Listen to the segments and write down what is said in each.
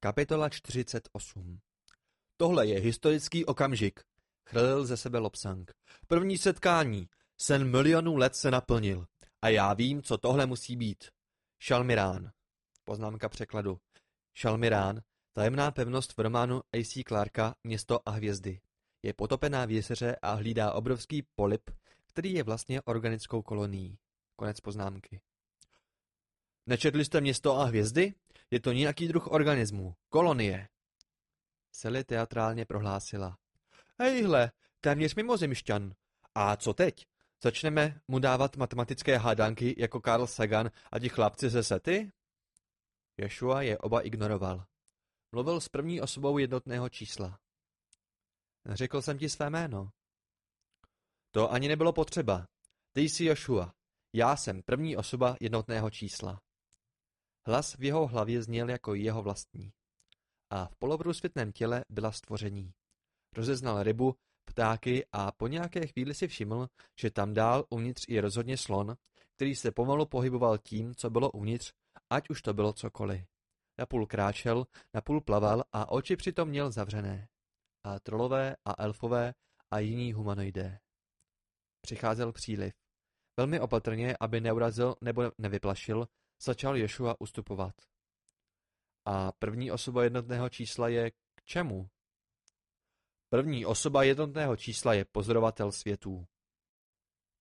Kapitola 48 Tohle je historický okamžik, chrlil ze sebe Lopsang. První setkání. Sen milionů let se naplnil. A já vím, co tohle musí být. Šalmirán. Poznámka překladu. Šalmirán, tajemná pevnost v románu A.C. Clarka Město a hvězdy. Je potopená v jezeře a hlídá obrovský polip, který je vlastně organickou kolonií. Konec poznámky. Nečetli jste Město a hvězdy? Je to nějaký druh organismu. Kolonie. Sally teatrálně prohlásila. Hejhle, téměř mimozemšťan. A co teď? Začneme mu dávat matematické hádanky jako Carl Sagan a ti chlapci ze sety? Joshua je oba ignoroval. Mluvil s první osobou jednotného čísla. Řekl jsem ti své jméno. To ani nebylo potřeba. Ty jsi Joshua. Já jsem první osoba jednotného čísla. Hlas v jeho hlavě zněl jako jeho vlastní. A v poloprůsvětném těle byla stvoření. Rozeznal rybu, ptáky a po nějaké chvíli si všiml, že tam dál uvnitř je rozhodně slon, který se pomalu pohyboval tím, co bylo uvnitř, ať už to bylo cokoliv. Napůl kráčel, napůl plaval a oči přitom měl zavřené. A trolové a elfové a jiní humanoidé. Přicházel příliv. Velmi opatrně, aby neurazil nebo nevyplašil, začal Ješua ustupovat. A první osoba jednotného čísla je k čemu? První osoba jednotného čísla je pozorovatel světů.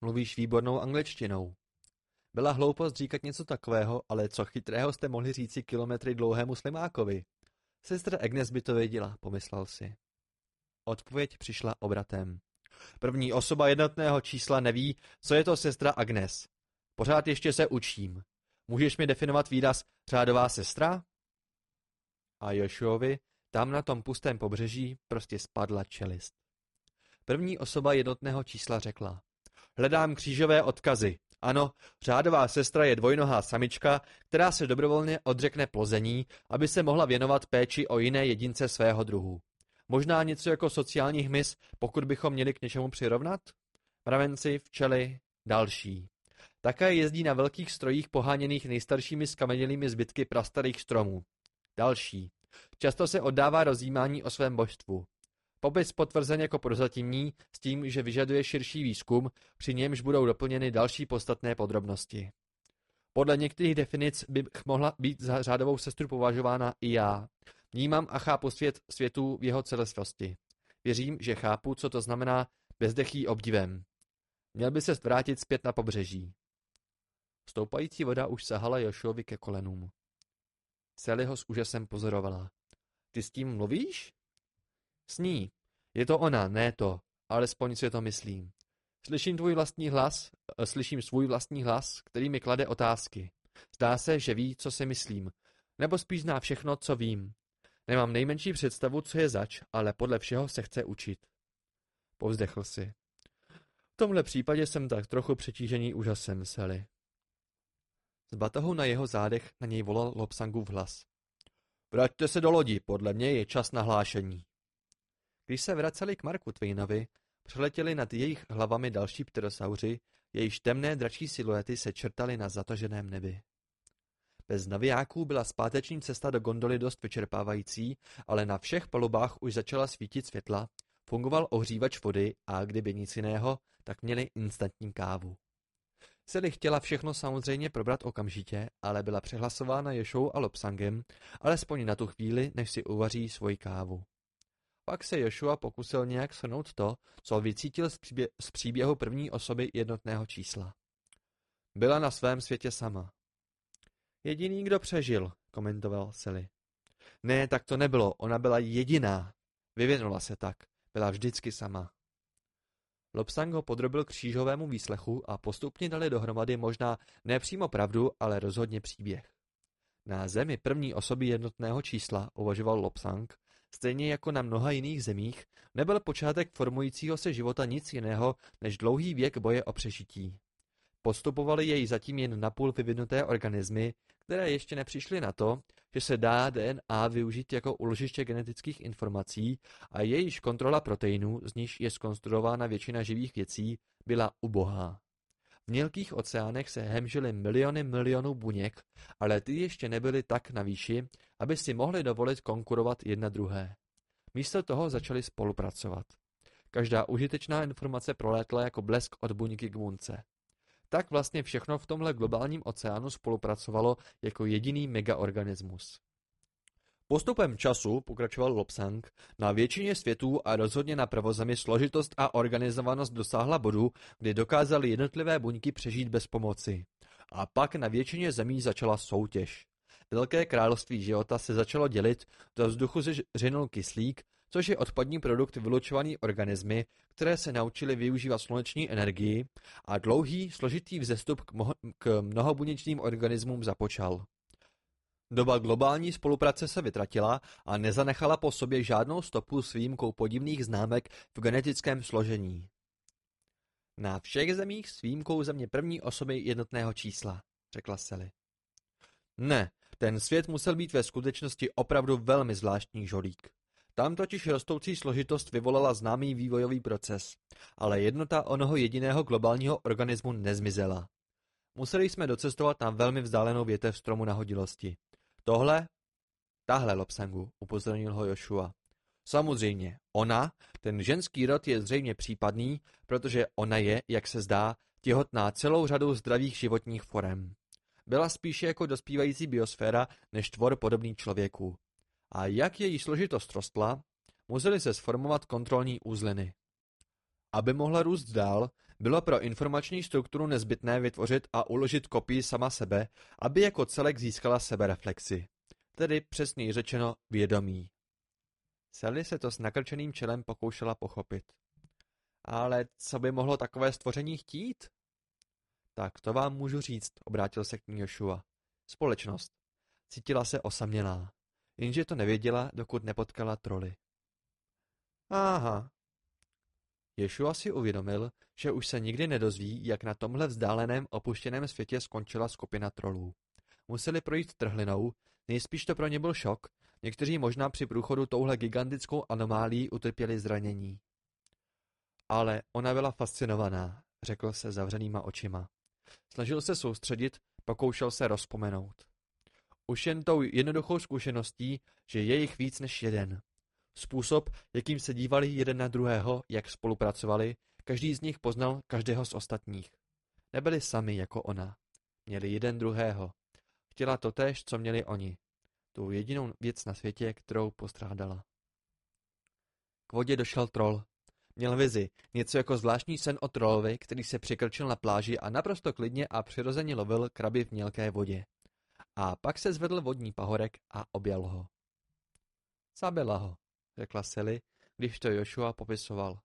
Mluvíš výbornou angličtinou. Byla hloupost říkat něco takového, ale co chytrého jste mohli říci kilometry dlouhému slimákovi? Sestra Agnes by to věděla, pomyslel si. Odpověď přišla obratem. První osoba jednotného čísla neví, co je to sestra Agnes. Pořád ještě se učím. Můžeš mi definovat výraz řádová sestra? A Jošovi tam na tom pustém pobřeží prostě spadla čelist. První osoba jednotného čísla řekla. Hledám křížové odkazy. Ano, řádová sestra je dvojnohá samička, která se dobrovolně odřekne plození, aby se mohla věnovat péči o jiné jedince svého druhu. Možná něco jako sociální hmyz, pokud bychom měli k něčemu přirovnat? Mravenci, včely, další. Také jezdí na velkých strojích poháněných nejstaršími skamenělými zbytky prastarých stromů. Další. Často se oddává rozjímání o svém božstvu. Popis potvrzen jako prozatímní s tím, že vyžaduje širší výzkum, při němž budou doplněny další podstatné podrobnosti. Podle některých definic by mohla být za řádovou sestru považována i já. Vnímám a chápu svět světů v jeho celistvosti. Věřím, že chápu, co to znamená bezdechý obdivem. Měl by se vrátit zpět na pobřeží. Stoupající voda už sahala Jošovi ke kolenům. Sally ho s úžasem pozorovala. Ty s tím mluvíš? S ní. Je to ona, ne to. Alespoň si to myslím. Slyším tvůj vlastní hlas, eh, slyším svůj vlastní hlas, který mi klade otázky. Zdá se, že ví, co si myslím. Nebo spíš zná všechno, co vím. Nemám nejmenší představu, co je zač, ale podle všeho se chce učit. Povzdechl si. V tomhle případě jsem tak trochu přetížený úžasem, Sally. Z batohu na jeho zádech na něj volal Lopsangův hlas. Vraťte se do lodi, podle mě je čas na hlášení. Když se vraceli k Marku Twainovi, přeletěli nad jejich hlavami další pterosauři, jejichž temné dračí siluety se čertaly na zataženém nebi. Bez navijáků byla zpáteční cesta do gondoly dost vyčerpávající, ale na všech palubách už začala svítit světla, fungoval ohřívač vody a kdyby nic jiného, tak měli instantní kávu. Sally chtěla všechno samozřejmě probrat okamžitě, ale byla přehlasována Ješou a Lopsangem, alespoň na tu chvíli, než si uvaří svoji kávu. Pak se Joshua pokusil nějak shrnout to, co vycítil z, příbě- z příběhu první osoby jednotného čísla. Byla na svém světě sama. Jediný, kdo přežil, komentoval Sally. Ne, tak to nebylo, ona byla jediná. Vyvinula se tak, byla vždycky sama. Lobsang ho podrobil křížovému výslechu a postupně dali dohromady možná nepřímo pravdu, ale rozhodně příběh. Na zemi první osoby jednotného čísla, uvažoval Lobsang, stejně jako na mnoha jiných zemích, nebyl počátek formujícího se života nic jiného než dlouhý věk boje o přežití. Postupovaly jej zatím jen napůl vyvinuté organismy, které ještě nepřišly na to, že se dá DNA využít jako uložiště genetických informací a jejíž kontrola proteinů, z níž je skonstruována většina živých věcí, byla ubohá. V mělkých oceánech se hemžily miliony milionů buněk, ale ty ještě nebyly tak na výši, aby si mohli dovolit konkurovat jedna druhé. Místo toho začali spolupracovat. Každá užitečná informace prolétla jako blesk od buňky k bunce. Tak vlastně všechno v tomhle globálním oceánu spolupracovalo jako jediný megaorganismus. Postupem času, pokračoval Lobsang, na většině světů a rozhodně na prvozemi složitost a organizovanost dosáhla bodu, kdy dokázaly jednotlivé buňky přežít bez pomoci. A pak na většině zemí začala soutěž. Velké království života se začalo dělit, do vzduchu se řinul kyslík, což je odpadní produkt vylučovaný organismy, které se naučily využívat sluneční energii a dlouhý, složitý vzestup k, k mnohobuněčným organismům započal. Doba globální spolupráce se vytratila a nezanechala po sobě žádnou stopu s výjimkou podivných známek v genetickém složení. Na všech zemích s výjimkou země první osoby jednotného čísla, řekla Sally. Ne, ten svět musel být ve skutečnosti opravdu velmi zvláštní žolík. Tam totiž rostoucí složitost vyvolala známý vývojový proces, ale jednota onoho jediného globálního organismu nezmizela. Museli jsme docestovat na velmi vzdálenou větev stromu nahodilosti. Tohle? Tahle, Lopsangu, upozornil ho Joshua. Samozřejmě, ona, ten ženský rod je zřejmě případný, protože ona je, jak se zdá, těhotná celou řadou zdravých životních forem. Byla spíše jako dospívající biosféra než tvor podobný člověku. A jak její složitost rostla, museli se sformovat kontrolní úzliny. Aby mohla růst dál, bylo pro informační strukturu nezbytné vytvořit a uložit kopii sama sebe, aby jako celek získala sebereflexi, tedy přesněji řečeno vědomí. Sally se to s nakrčeným čelem pokoušela pochopit. Ale co by mohlo takové stvoření chtít? Tak to vám můžu říct, obrátil se k ní Joshua. Společnost. Cítila se osamělá, jenže to nevěděla, dokud nepotkala troly. Aha, Ješua si uvědomil, že už se nikdy nedozví, jak na tomhle vzdáleném opuštěném světě skončila skupina trolů. Museli projít trhlinou, nejspíš to pro ně byl šok, někteří možná při průchodu touhle gigantickou anomálí utrpěli zranění. Ale ona byla fascinovaná, řekl se zavřenýma očima. Snažil se soustředit, pokoušel se rozpomenout. Už jen tou jednoduchou zkušeností, že je jich víc než jeden. Způsob, jakým se dívali jeden na druhého, jak spolupracovali, každý z nich poznal každého z ostatních. Nebyli sami jako ona. Měli jeden druhého. Chtěla totéž, co měli oni. Tu jedinou věc na světě, kterou postrádala. K vodě došel troll. Měl vizi, něco jako zvláštní sen o trolovi, který se přikrčil na pláži a naprosto klidně a přirozeně lovil kraby v mělké vodě. A pak se zvedl vodní pahorek a objal ho. Zabila ho řekla Sally, když to Joshua popisoval.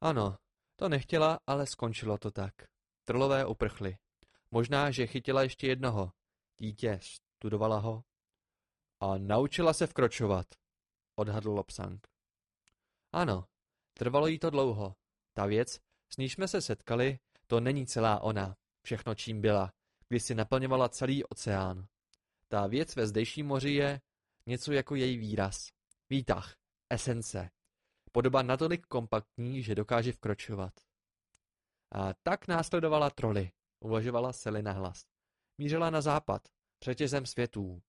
Ano, to nechtěla, ale skončilo to tak. Trlové uprchly. Možná, že chytila ještě jednoho. Dítě, studovala ho. A naučila se vkročovat, odhadl Lopsang. Ano, trvalo jí to dlouho. Ta věc, s níž jsme se setkali, to není celá ona, všechno čím byla, když si naplňovala celý oceán. Ta věc ve zdejším moři je něco jako její výraz. Výtah, esence. Podoba natolik kompaktní, že dokáže vkročovat. A tak následovala troly, uvažovala Sely na hlas. Mířila na západ, přetězem světů.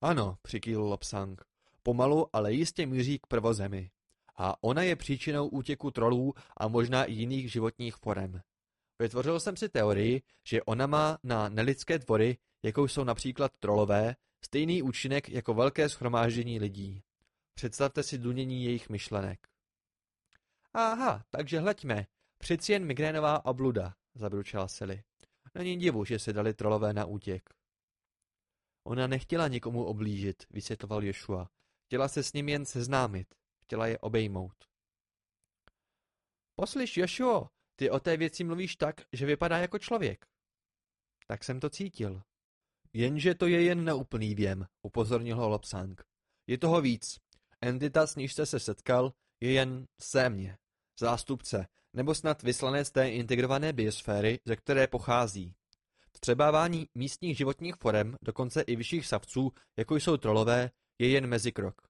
Ano, přikýl Lopsang. Pomalu, ale jistě míří k prvozemi. A ona je příčinou útěku trolů a možná i jiných životních forem. Vytvořil jsem si teorii, že ona má na nelidské tvory, jakou jsou například trolové, stejný účinek jako velké schromáždění lidí. Představte si dunění jejich myšlenek. Aha, takže hleďme. Přeci jen migrénová obluda, zabručela Sally. Není divu, že se dali trolové na útěk. Ona nechtěla nikomu oblížit, vysvětloval Joshua. Chtěla se s ním jen seznámit. Chtěla je obejmout. Poslyš, Joshua, ty o té věci mluvíš tak, že vypadá jako člověk. Tak jsem to cítil. Jenže to je jen neúplný věm, upozornil ho Lopsang. Je toho víc. Entita, s níž jste se setkal, je jen sémě, zástupce, nebo snad vyslanec té integrované biosféry, ze které pochází. Vstřebávání místních životních forem, dokonce i vyšších savců, jako jsou trolové, je jen mezikrok.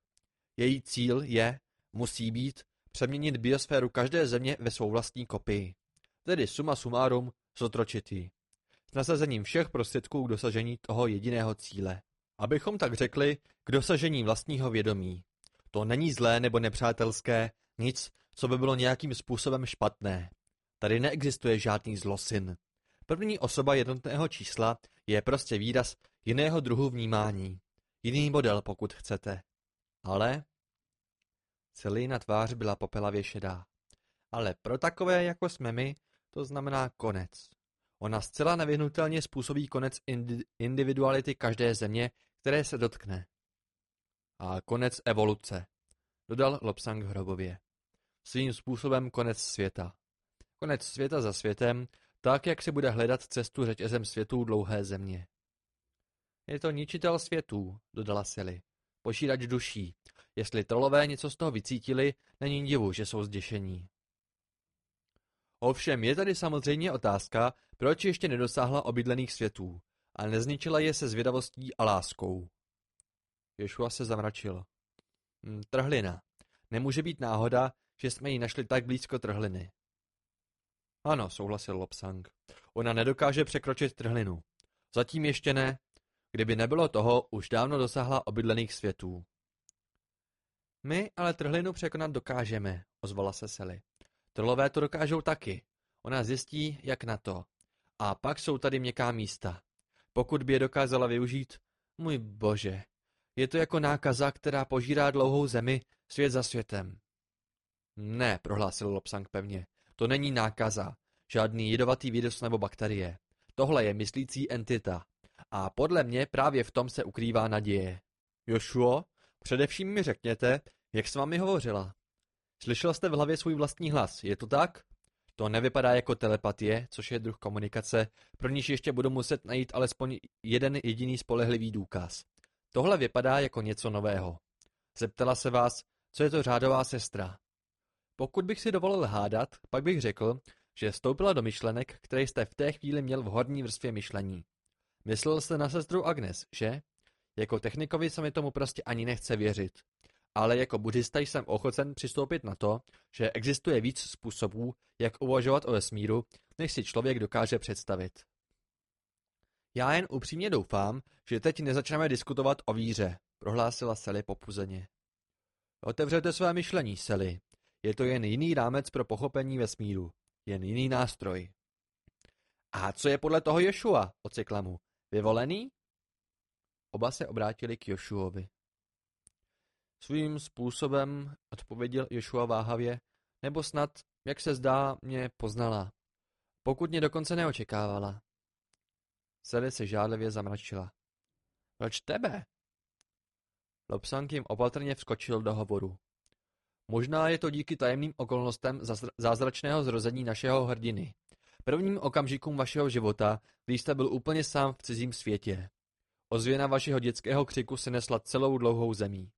Její cíl je, musí být, přeměnit biosféru každé země ve svou vlastní kopii. tedy suma sumárum zotročitý. S nasazením všech prostředků k dosažení toho jediného cíle. Abychom tak řekli, k dosažení vlastního vědomí. To není zlé nebo nepřátelské, nic, co by bylo nějakým způsobem špatné. Tady neexistuje žádný zlosin. První osoba jednotného čísla je prostě výraz jiného druhu vnímání. Jiný model, pokud chcete. Ale... na tvář byla popelavě šedá. Ale pro takové, jako jsme my, to znamená konec. Ona zcela nevyhnutelně způsobí konec indi individuality každé země, které se dotkne. A konec evoluce, dodal Lopsang hrobově. Svým způsobem konec světa. Konec světa za světem, tak jak se bude hledat cestu řetězem světů dlouhé země. Je to ničitel světů, dodala Sally. Pošírač duší. Jestli trolové něco z toho vycítili, není divu, že jsou zděšení. Ovšem je tady samozřejmě otázka, proč ještě nedosáhla obydlených světů a nezničila je se zvědavostí a láskou. Ješua se zamračil. Hm, trhlina. Nemůže být náhoda, že jsme ji našli tak blízko trhliny. Ano, souhlasil Lopsang. Ona nedokáže překročit trhlinu. Zatím ještě ne. Kdyby nebylo toho, už dávno dosáhla obydlených světů. My ale trhlinu překonat dokážeme, ozvala se Sely. Trolové to dokážou taky. Ona zjistí, jak na to. A pak jsou tady měkká místa. Pokud by je dokázala využít, můj bože, je to jako nákaza, která požírá dlouhou zemi, svět za světem. Ne, prohlásil Lopsang pevně, to není nákaza, žádný jedovatý virus nebo bakterie. Tohle je myslící entita. A podle mě právě v tom se ukrývá naděje. Jošuo, především mi řekněte, jak s vámi hovořila. Slyšel jste v hlavě svůj vlastní hlas, je to tak? To nevypadá jako telepatie, což je druh komunikace, pro níž ještě budu muset najít alespoň jeden jediný spolehlivý důkaz. Tohle vypadá jako něco nového. Zeptala se vás, co je to řádová sestra. Pokud bych si dovolil hádat, pak bych řekl, že vstoupila do myšlenek, které jste v té chvíli měl v horní vrstvě myšlení. Myslel jste na sestru Agnes, že? Jako technikovi se mi tomu prostě ani nechce věřit ale jako buddhista jsem ochoten přistoupit na to, že existuje víc způsobů, jak uvažovat o vesmíru, než si člověk dokáže představit. Já jen upřímně doufám, že teď nezačneme diskutovat o víře, prohlásila Sally popuzeně. Otevřete své myšlení, Sally. Je to jen jiný rámec pro pochopení vesmíru. Jen jiný nástroj. A co je podle toho Joshua? ocekla mu. Vyvolený? Oba se obrátili k Joshuovi. Svým způsobem, odpověděl Joshua váhavě, nebo snad, jak se zdá, mě poznala. Pokud mě dokonce neočekávala. Sally se žádlivě zamračila. Proč tebe? Lobsang jim opatrně vskočil do hovoru. Možná je to díky tajemným okolnostem zázračného zrození našeho hrdiny. Prvním okamžikům vašeho života, když jste byl úplně sám v cizím světě. Ozvěna vašeho dětského křiku se nesla celou dlouhou zemí.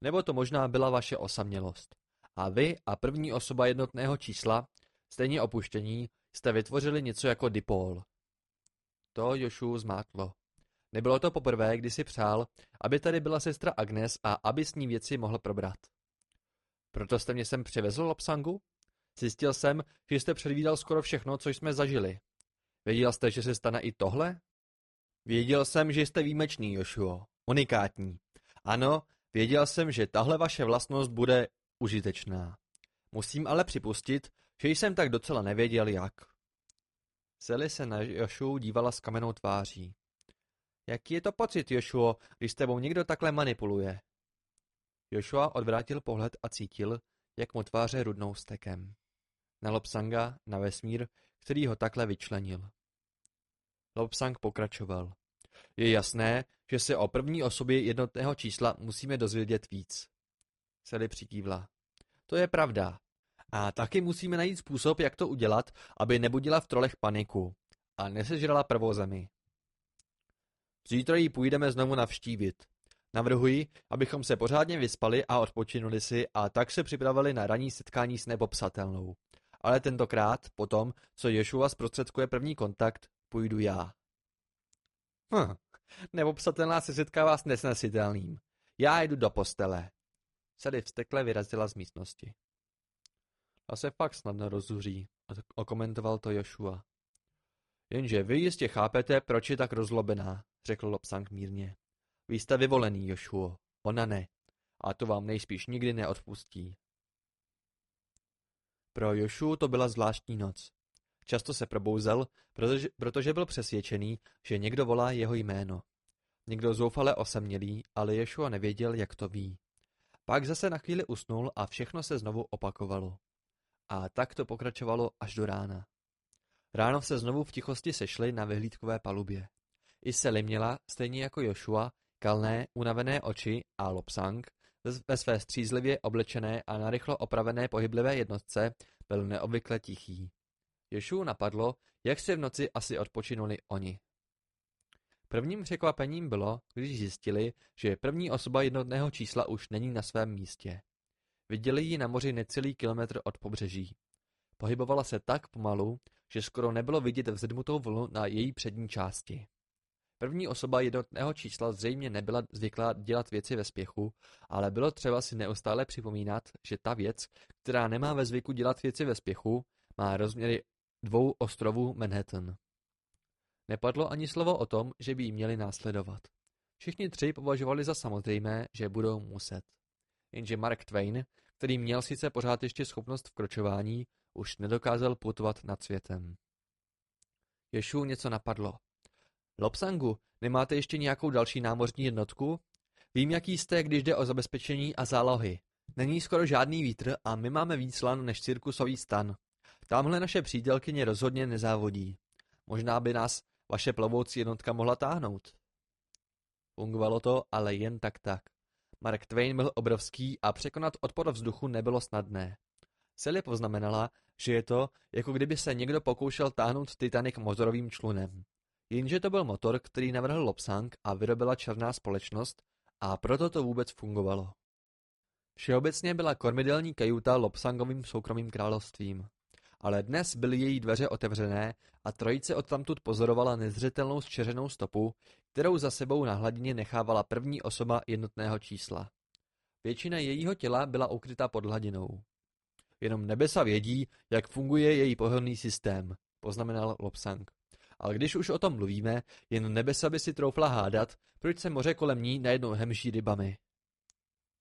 Nebo to možná byla vaše osamělost. A vy a první osoba jednotného čísla, stejně opuštění, jste vytvořili něco jako dipol. To Jošu zmátlo. Nebylo to poprvé, kdy si přál, aby tady byla sestra Agnes a aby s ní věci mohl probrat. Proto jste mě sem přivezl, Lopsangu? Zjistil jsem, že jste předvídal skoro všechno, co jsme zažili. Věděl jste, že se stane i tohle? Věděl jsem, že jste výjimečný, Jošuo. Unikátní. Ano, Věděl jsem, že tahle vaše vlastnost bude užitečná. Musím ale připustit, že jsem tak docela nevěděl jak. Sally se na Jošu dívala s kamenou tváří. Jaký je to pocit, Jošuo, když s tebou někdo takhle manipuluje? Joshua odvrátil pohled a cítil, jak mu tváře rudnou stekem. Na Lopsanga, na vesmír, který ho takhle vyčlenil. Lopsang pokračoval. Je jasné, že se o první osobě jednotného čísla musíme dozvědět víc. Sally přikývla. To je pravda. A taky musíme najít způsob, jak to udělat, aby nebudila v trolech paniku a nesežrala prvozemi. Zítra ji půjdeme znovu navštívit. Navrhuji, abychom se pořádně vyspali a odpočinuli si a tak se připravili na ranní setkání s nepopsatelnou. Ale tentokrát, potom, co Ješua zprostředkuje první kontakt, půjdu já. Hm, Nepopsatelná se setkává s nesnesitelným. Já jdu do postele. Sally vstekle vyrazila z místnosti. A se fakt snadno rozuří, okomentoval to Joshua. Jenže vy jistě chápete, proč je tak rozlobená, řekl Lopsang mírně. Vy jste vyvolený, Joshuo, ona ne. A to vám nejspíš nikdy neodpustí. Pro Jošu to byla zvláštní noc. Často se probouzel, protože, protože byl přesvědčený, že někdo volá jeho jméno. Někdo zoufale osamělý, ale Ješua nevěděl, jak to ví. Pak zase na chvíli usnul a všechno se znovu opakovalo. A tak to pokračovalo až do rána. Ráno se znovu v tichosti sešli na vyhlídkové palubě. I Sely měla, stejně jako Joshua, kalné, unavené oči a Lopsang ve své střízlivě oblečené a narychlo opravené pohyblivé jednotce byl neobvykle tichý. Joshua napadlo, jak se v noci asi odpočinuli oni. Prvním překvapením bylo, když zjistili, že první osoba jednotného čísla už není na svém místě. Viděli ji na moři necelý kilometr od pobřeží. Pohybovala se tak pomalu, že skoro nebylo vidět vzedmutou vlnu na její přední části. První osoba jednotného čísla zřejmě nebyla zvyklá dělat věci ve spěchu, ale bylo třeba si neustále připomínat, že ta věc, která nemá ve zvyku dělat věci ve spěchu, má rozměry dvou ostrovů Manhattan. Nepadlo ani slovo o tom, že by jí měli následovat. Všichni tři považovali za samozřejmé, že budou muset. Jenže Mark Twain, který měl sice pořád ještě schopnost vkročování, už nedokázal putovat nad světem. Ješu něco napadlo. Lopsangu, nemáte ještě nějakou další námořní jednotku? Vím, jaký jste, když jde o zabezpečení a zálohy. Není skoro žádný vítr a my máme víc lan než cirkusový stan. Tamhle naše přítelkyně rozhodně nezávodí. Možná by nás vaše plovoucí jednotka mohla táhnout. Fungovalo to, ale jen tak tak. Mark Twain byl obrovský a překonat odpor vzduchu nebylo snadné. Sally poznamenala, že je to, jako kdyby se někdo pokoušel táhnout Titanic motorovým člunem. Jenže to byl motor, který navrhl Lopsang a vyrobila černá společnost a proto to vůbec fungovalo. Všeobecně byla kormidelní kajuta Lopsangovým soukromým královstvím. Ale dnes byly její dveře otevřené a trojice odtamtud pozorovala nezřetelnou zčeřenou stopu, kterou za sebou na hladině nechávala první osoba jednotného čísla. Většina jejího těla byla ukryta pod hladinou. Jenom nebesa vědí, jak funguje její pohonný systém, poznamenal Lopsang. Ale když už o tom mluvíme, jen nebesa by si troufla hádat, proč se moře kolem ní najednou hemží rybami.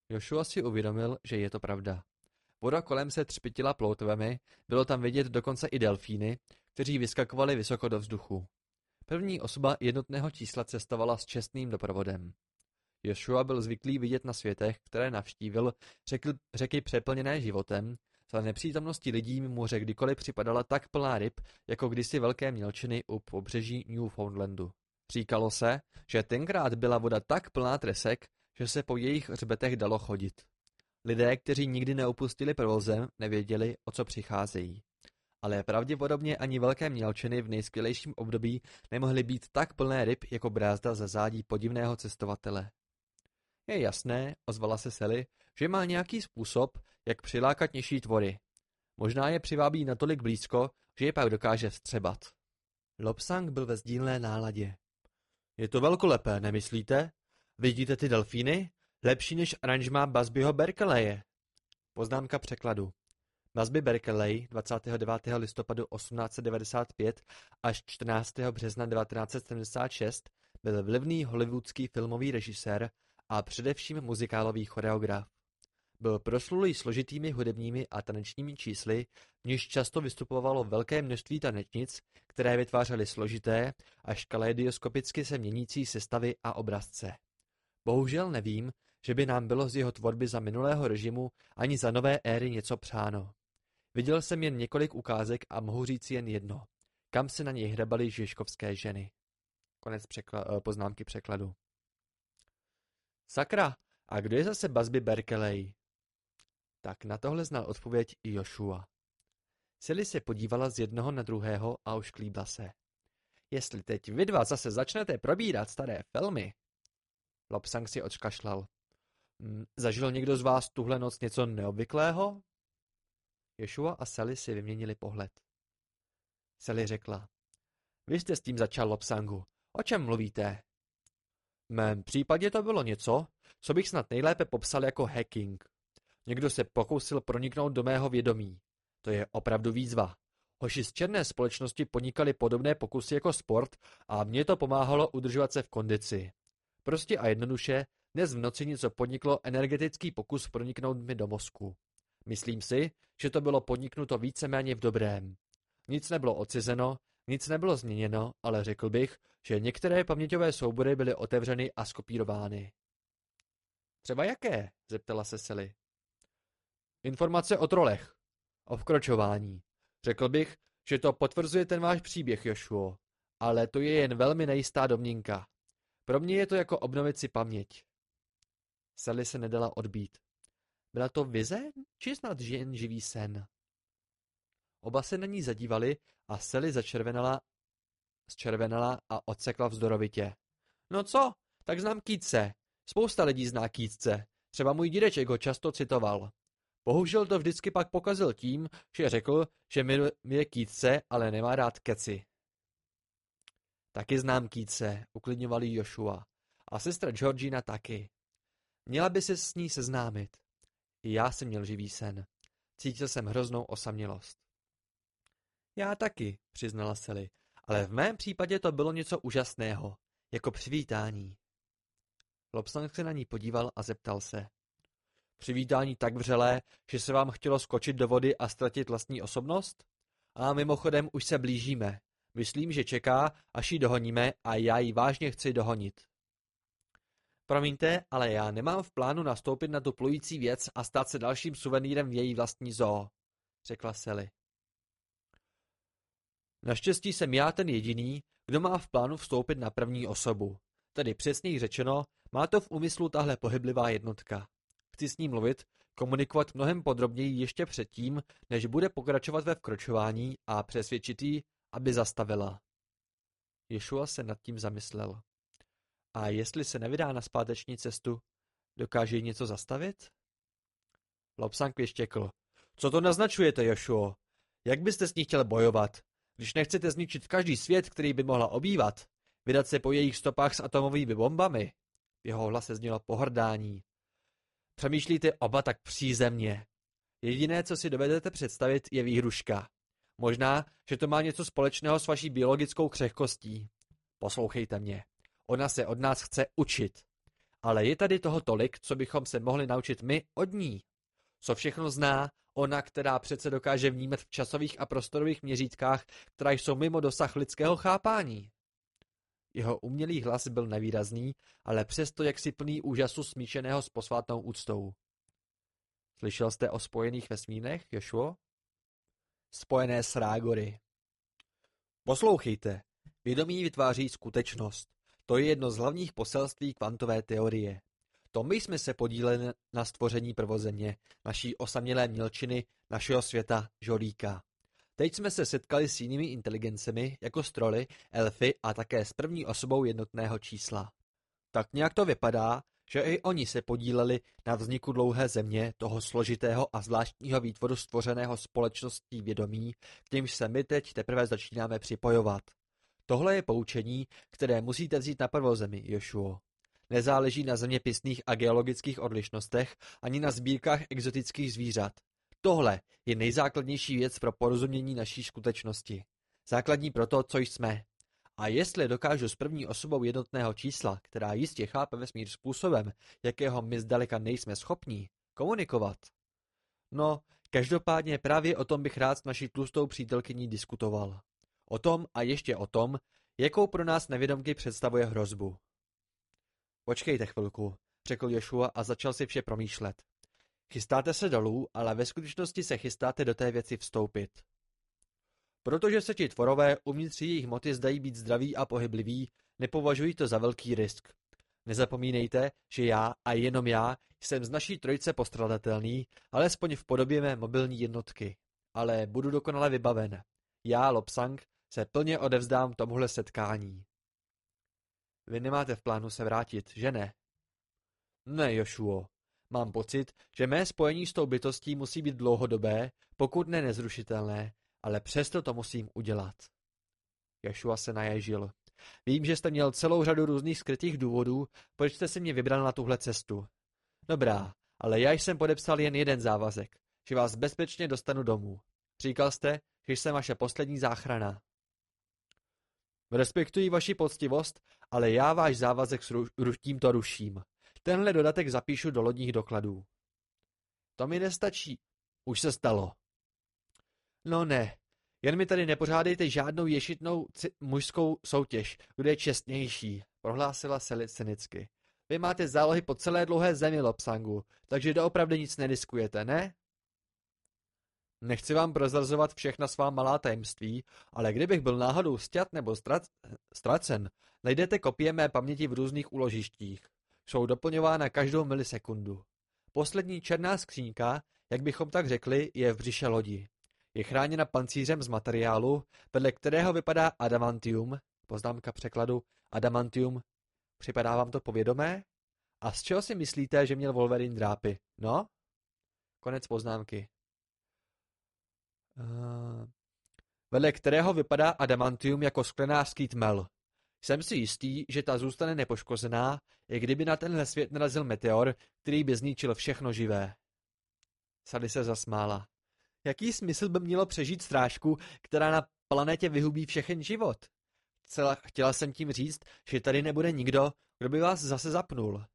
Joshua si uvědomil, že je to pravda. Voda kolem se třpitila ploutvemi, bylo tam vidět dokonce i delfíny, kteří vyskakovali vysoko do vzduchu. První osoba jednotného čísla cestovala s čestným doprovodem. Joshua byl zvyklý vidět na světech, které navštívil, řekl, řeky přeplněné životem, za nepřítomnosti lidí mi moře kdykoliv připadala tak plná ryb, jako kdysi velké mělčiny u pobřeží Newfoundlandu. Říkalo se, že tenkrát byla voda tak plná tresek, že se po jejich hřbetech dalo chodit. Lidé, kteří nikdy neopustili prvozem, nevěděli, o co přicházejí. Ale pravděpodobně ani velké mělčiny v nejskvělejším období nemohly být tak plné ryb jako brázda za zádí podivného cestovatele. Je jasné, ozvala se Sally, že má nějaký způsob, jak přilákat nižší tvory. Možná je přivábí natolik blízko, že je pak dokáže vstřebat. Lopsang byl ve sdílné náladě. Je to velkolepé, nemyslíte? Vidíte ty delfíny? Lepší než aranžma Basbyho Berkeleje. Poznámka překladu. Basby Berkeley 29. listopadu 1895 až 14. března 1976 byl vlivný hollywoodský filmový režisér a především muzikálový choreograf. Byl proslulý složitými hudebními a tanečními čísly, v níž často vystupovalo velké množství tanečnic, které vytvářely složité až kaleidoskopicky se měnící sestavy a obrazce. Bohužel nevím, že by nám bylo z jeho tvorby za minulého režimu ani za nové éry něco přáno. Viděl jsem jen několik ukázek a mohu říct jen jedno. Kam se na něj hrabaly žižkovské ženy. Konec překla- poznámky překladu. Sakra, a kdo je zase Basby Berkeley? Tak na tohle znal odpověď i Joshua. Sally se podívala z jednoho na druhého a klíbla se. Jestli teď vy dva zase začnete probírat staré filmy. Lopsang si odškašlal. Hm, zažil někdo z vás tuhle noc něco neobvyklého? Joshua a Sally si vyměnili pohled. Sally řekla. Vy jste s tím začal, Lopsangu. O čem mluvíte? V mém případě to bylo něco, co bych snad nejlépe popsal jako hacking. Někdo se pokusil proniknout do mého vědomí. To je opravdu výzva. Hoši z černé společnosti podnikali podobné pokusy jako sport a mě to pomáhalo udržovat se v kondici. Prostě a jednoduše, dnes v noci něco podniklo energetický pokus proniknout mi do mozku. Myslím si, že to bylo podniknuto víceméně v dobrém. Nic nebylo odcizeno, nic nebylo změněno, ale řekl bych, že některé paměťové soubory byly otevřeny a skopírovány. Třeba jaké? zeptala se Sally. Informace o trolech. O vkročování. Řekl bych, že to potvrzuje ten váš příběh, Jošuo, ale to je jen velmi nejistá domněnka. Pro mě je to jako obnovit si paměť. Sally se nedala odbít. Byla to vize, či snad jen živý sen? Oba se na ní zadívali a Sally začervenala, zčervenala a odsekla vzdorovitě. No co, tak znám Kýtce. Spousta lidí zná Kýtce. Třeba můj dědeček ho často citoval. Bohužel to vždycky pak pokazil tím, že řekl, že miluje Kýtce, ale nemá rád keci. Taky znám Kýtce, uklidňoval Joshua. A sestra Georgina taky. Měla by se s ní seznámit. I já jsem měl živý sen. Cítil jsem hroznou osamělost. Já taky, přiznala Sally, ale v mém případě to bylo něco úžasného, jako přivítání. Lobsang se na ní podíval a zeptal se. Přivítání tak vřelé, že se vám chtělo skočit do vody a ztratit vlastní osobnost? A mimochodem už se blížíme. Myslím, že čeká, až ji dohoníme a já ji vážně chci dohonit. Promiňte, ale já nemám v plánu nastoupit na tu plující věc a stát se dalším suvenýrem v její vlastní zoo, řekla Sally. Naštěstí jsem já ten jediný, kdo má v plánu vstoupit na první osobu. Tedy přesněji řečeno, má to v úmyslu tahle pohyblivá jednotka. Chci s ní mluvit, komunikovat mnohem podrobněji ještě předtím, než bude pokračovat ve vkročování a přesvědčit jí, aby zastavila. Ješua se nad tím zamyslel. A jestli se nevydá na zpáteční cestu, dokáže jí něco zastavit? Lobsang vyštěkl. Co to naznačujete, Jošuo? Jak byste s ní chtěl bojovat? Když nechcete zničit každý svět, který by mohla obývat, vydat se po jejich stopách s atomovými bombami? V jeho hlase znělo pohrdání. Přemýšlíte oba tak přízemně. Jediné, co si dovedete představit, je výhruška. Možná, že to má něco společného s vaší biologickou křehkostí. Poslouchejte mě. Ona se od nás chce učit. Ale je tady toho tolik, co bychom se mohli naučit my od ní. Co všechno zná, ona, která přece dokáže vnímat v časových a prostorových měřítkách, která jsou mimo dosah lidského chápání. Jeho umělý hlas byl nevýrazný, ale přesto jaksi plný úžasu smíšeného s posvátnou úctou. Slyšel jste o spojených vesmírnech, Jošuo? Spojené s Rágory. Poslouchejte. Vědomí vytváří skutečnost. To je jedno z hlavních poselství kvantové teorie. To my jsme se podíleli na stvoření prvozemě, naší osamělé mělčiny, našeho světa, žolíka. Teď jsme se setkali s jinými inteligencemi, jako stroly, elfy a také s první osobou jednotného čísla. Tak nějak to vypadá, že i oni se podíleli na vzniku dlouhé země, toho složitého a zvláštního výtvoru stvořeného společností vědomí, k nímž se my teď teprve začínáme připojovat. Tohle je poučení, které musíte vzít na prvozemi, Jošuo. Nezáleží na zeměpisných a geologických odlišnostech ani na sbírkách exotických zvířat. Tohle je nejzákladnější věc pro porozumění naší skutečnosti. Základní pro to, co jsme. A jestli dokážu s první osobou jednotného čísla, která jistě chápe vesmír způsobem, jakého my zdaleka nejsme schopní, komunikovat. No, každopádně právě o tom bych rád s naší tlustou přítelkyní diskutoval. O tom a ještě o tom, jakou pro nás nevědomky představuje hrozbu. Počkejte chvilku, řekl Joshua a začal si vše promýšlet. Chystáte se dolů, ale ve skutečnosti se chystáte do té věci vstoupit. Protože se ti tvorové uvnitř jejich hmoty zdají být zdraví a pohybliví, nepovažují to za velký risk. Nezapomínejte, že já a jenom já jsem z naší trojice postradatelný, alespoň v podobě mé mobilní jednotky. Ale budu dokonale vybaven. Já, Lopsang, se plně odevzdám tomuhle setkání. Vy nemáte v plánu se vrátit, že ne? Ne, Jošuo. Mám pocit, že mé spojení s tou bytostí musí být dlouhodobé, pokud ne nezrušitelné, ale přesto to musím udělat. Joshua se naježil. Vím, že jste měl celou řadu různých skrytých důvodů, proč jste si mě vybral na tuhle cestu. Dobrá, ale já jsem podepsal jen jeden závazek, že vás bezpečně dostanu domů. Říkal jste, že jsem vaše poslední záchrana. Respektuji vaši poctivost, ale já váš závazek s ru- tímto ruším. Tenhle dodatek zapíšu do lodních dokladů. To mi nestačí. Už se stalo. No ne, jen mi tady nepořádejte žádnou ješitnou mužskou soutěž, kdo je čestnější, prohlásila Sally cynicky. Vy máte zálohy po celé dlouhé zemi, Lopsangu, takže doopravdy nic nediskujete, ne? Nechci vám prozrazovat všechna svá malá tajemství, ale kdybych byl náhodou stět nebo ztrac, ztracen, najdete kopie mé paměti v různých úložištích. Jsou doplňována každou milisekundu. Poslední černá skřínka, jak bychom tak řekli, je v břiše lodi. Je chráněna pancířem z materiálu, vedle kterého vypadá adamantium, poznámka překladu adamantium, připadá vám to povědomé? A z čeho si myslíte, že měl Wolverine drápy? No? Konec poznámky. Vedle kterého vypadá adamantium jako sklenářský tmel. Jsem si jistý, že ta zůstane nepoškozená, i kdyby na tenhle svět narazil meteor, který by zničil všechno živé. Sady se zasmála. Jaký smysl by mělo přežít strážku, která na planetě vyhubí všechen život? Celá, chtěla jsem tím říct, že tady nebude nikdo, kdo by vás zase zapnul.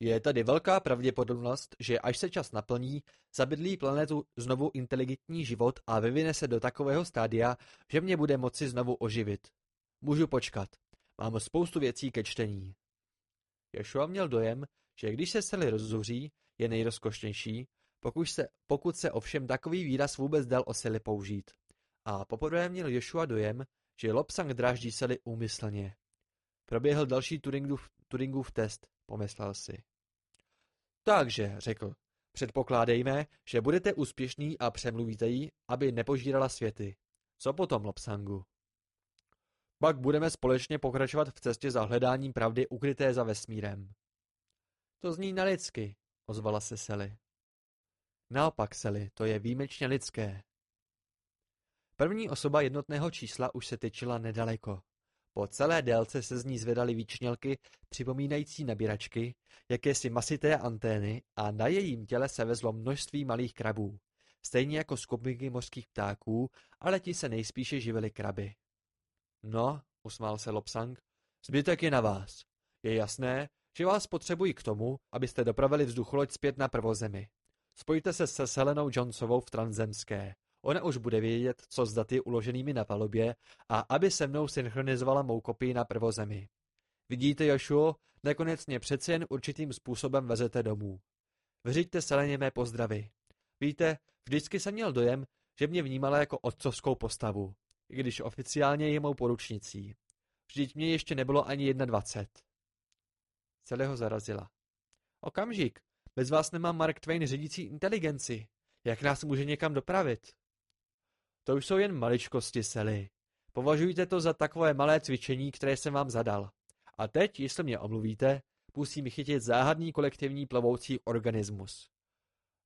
Je tady velká pravděpodobnost, že až se čas naplní, zabydlí planetu znovu inteligentní život a vyvine se do takového stádia, že mě bude moci znovu oživit. Můžu počkat. Mám spoustu věcí ke čtení. Joshua měl dojem, že když se sely rozzuří, je nejrozkošnější, pokud se, pokud se ovšem takový výraz vůbec dal o sely použít. A poprvé měl Joshua dojem, že Lobsang dráždí sely úmyslně. Proběhl další Turingův, Turingův test, pomyslel si. Takže, řekl, předpokládejme, že budete úspěšný a přemluvíte jí, aby nepožírala světy. Co potom, Lobsangu? Pak budeme společně pokračovat v cestě za hledáním pravdy ukryté za vesmírem. To zní nelidsky, ozvala se Sely. Naopak, Sely, to je výjimečně lidské. První osoba jednotného čísla už se tyčila nedaleko. Po celé délce se z ní zvedaly výčnělky připomínající nabíračky, jakési masité antény a na jejím těle se vezlo množství malých krabů. Stejně jako skupinky mořských ptáků, ale ti se nejspíše živili kraby. No, usmál se Lopsang, zbytek je na vás. Je jasné, že vás potřebují k tomu, abyste dopravili vzducholoď zpět na prvozemi. Spojte se se Selenou Jonesovou v Transzemské. Ona už bude vědět, co s daty uloženými na palubě a aby se mnou synchronizovala mou kopii na prvozemi. Vidíte, Jošuo, nakonec mě přece jen určitým způsobem vezete domů. Vyřiďte Seleně mé pozdravy. Víte, vždycky jsem měl dojem, že mě vnímala jako otcovskou postavu i když oficiálně je mou poručnicí. Vždyť mě ještě nebylo ani jedna dvacet. Celého zarazila. Okamžik, bez vás nemá Mark Twain řídící inteligenci. Jak nás může někam dopravit? To už jsou jen maličkosti, Sally. Považujte to za takové malé cvičení, které jsem vám zadal. A teď, jestli mě omluvíte, musím chytit záhadný kolektivní plovoucí organismus.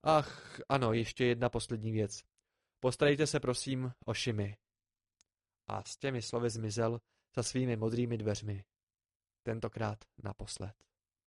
Ach, ano, ještě jedna poslední věc. Postarejte se prosím o Šimy a s těmi slovy zmizel za svými modrými dveřmi. Tentokrát naposled.